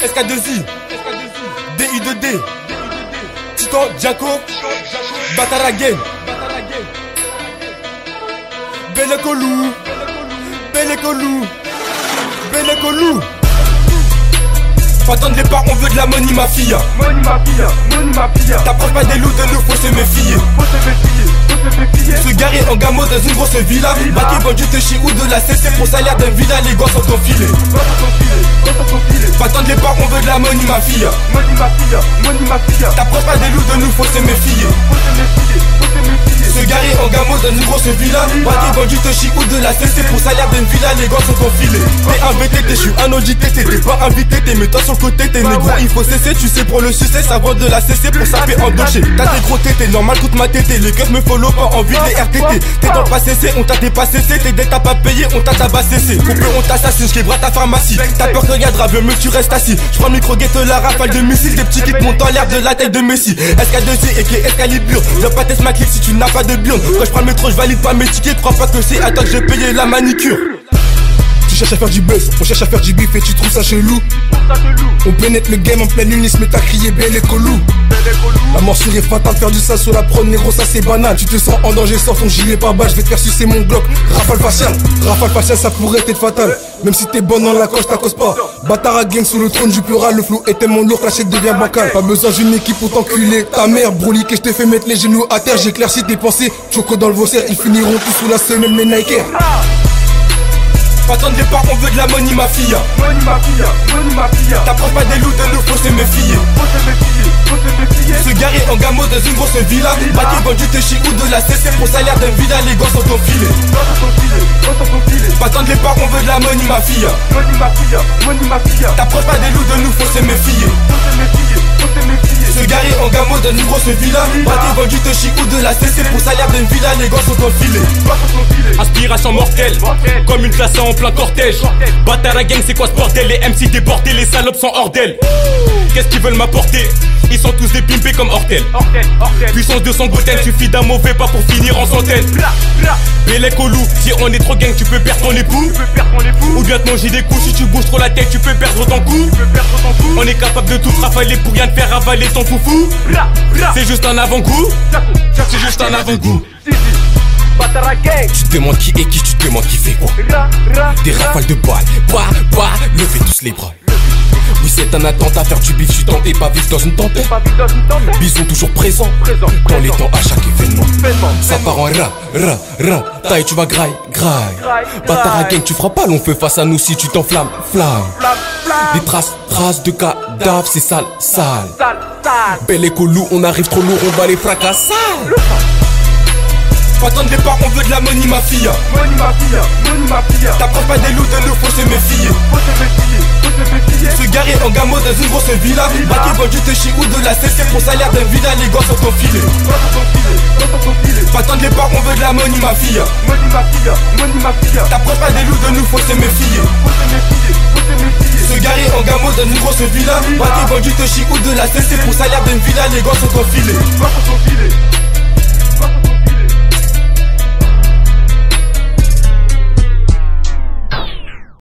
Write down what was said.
SK2I, DI2D, Titan, Jaco, Batara Game, Belekolou, Belekolou, Belekolou. Pas tant de départ, on veut de la money ma fille. Money ma fille, money ma fille. T'approches pas des loups de nous, faut se méfier. Faut se méfier, garer en gamo dans une grosse villa. Baqué vendu te chie ou de la CC pour salaire d'un villa, les gosses sont enfilés. Quand on s'enfile. Pas de on veut de la money ma fille. Money ma fille, money ma fille. T'approches pas des loups de nous, faut se méfier. Faut se méfier, faut se méfier. En gamo dans une grosse villa. Baqué vendu te chie ou de la CC pour salaire d'une villa Les gosses sont enfilés T'es un VTT, je suis un audité T'es pas invité, t'es mets-toi sur le côté T'es négro, il faut cesser, tu sais pour le succès Ça vaut de la CC pour saper en docher T'as des gros tétés, normal coûte ma tété Les keufs me follow pas envie des RTT T'es dans le pas cessé, on t'a dépassé Tes dettes t'as pas payé, on t'a tabassé Coupé, on t'assassine, je ta pharmacie. T'as peur que regarde mieux que tu restes assis. J'prends le micro, guette la rafale de missiles. Des petits kicks montent en l'air de la tête de Messi. SK2C et qui est Excalibur. Viens pas tester ma clique si tu n'as pas de bion Quand je prends le métro, je valide pas mes tickets. Crois pas que c'est à toi que j'ai payé la manicure cherches à faire du buzz, on cherche à faire du bif et tu trouves ça chelou. On pénètre le game en pleine se met à crier belle et colou. La morsure est fatale, faire du sale sur la prod, négro, ça c'est banal. Tu te sens en danger, sors ton gilet par bas, je vais te faire sucer mon bloc. Rafale facial, rafale facial, ça pourrait être fatal. Même si t'es bon dans la coche, t'accose pas. Bâtard à gang sous le trône du pleural, le flou est tellement lourd la chaîne devient bancale. Pas besoin d'une équipe pour t'enculer. Ta mère, brolique, et je te fais mettre les genoux à terre. J'éclaircis tes pensées, choco dans le vossaire, ils finiront tous sous la semelle, mes Nike. Pas tant de départ, on veut de la money ma fille Money ma fille, money ma fille. T'approches pas des loups de nous, faut se méfier. Faut se méfier, faut se méfier. Se garer en gamo dans une grosse villa. Baqué vendu te chie ou de la CC pour salaire d'un villa Les gosses sont enfilés tant de départ, on veut de la money ma fille Money ma fille, money ma fille. T'approches pas des loups de nous, faut se méfier. Faut se méfier, faut se méfier. Se garer en gamo dans une grosse villa Baqué vendu te chie ou de la CC pour salaire d'un villa Les gosses sont enfilés. Aspiration mortelle, comme une classe en plein cortège. Bâtard à gang, c'est quoi ce bordel? Les MC déportés, les salopes sont hors d'elle. Qu'est-ce qu'ils veulent m'apporter? Ils sont tous des pimpés comme Hortel. Hortel, hortel. Puissance de son gotel, suffit d'un mauvais pas pour finir en centaine. Bla, bla. Bélec au loup, si on est trop gang, tu peux perdre ton époux. Tu peux perdre ton époux. Ou bien te manger des coups, si tu bouges trop la tête, tu peux perdre ton cou. Tu peux perdre ton cou. On est capable de tout rafaler pour rien te faire avaler ton foufou. C'est juste un avant-goût. C'est juste un avant-goût. Tu te demandes qui est qui, tu te demandes qui fait quoi. Des ra. rafales de balles, bah, bah, levez tous les bras. Oui c'est un attentat, faire du bif, je suis tenté, pas vivre dans une tempête. Bison toujours présent, dans les temps à chaque événement. Ça part en ra, ra, ra, taille tu vas graille, graille. Bâtard à gang, tu feras pas long feu face à nous si tu t'enflammes, flamme. Flamme, flamme. Des traces, traces de cadavres, c'est sale, sale Sale. Belle et colou, on arrive trop lourd, on va les fracasser Pas de départ, on veut de la money ma fille Money ma fille, money ma fille. T'approches pas des loups de nous, faut se méfier Faut se méfier, faut se méfier. Se garer en gamo dans une grosse villa Baqué vendu te chie ou de la CC pour salaire d'un villa Les gosses sont enfilés s'enfile. Pas tant de départ, on veut de la money ma fille Money ma fille, money ma fille. T'approches pas des loups de nous, faut se méfier Faut se méfier, dans une grosse villa Baqué vendu te chie ou de la CC pour salaire d'un villa Les gosses sont enfilés.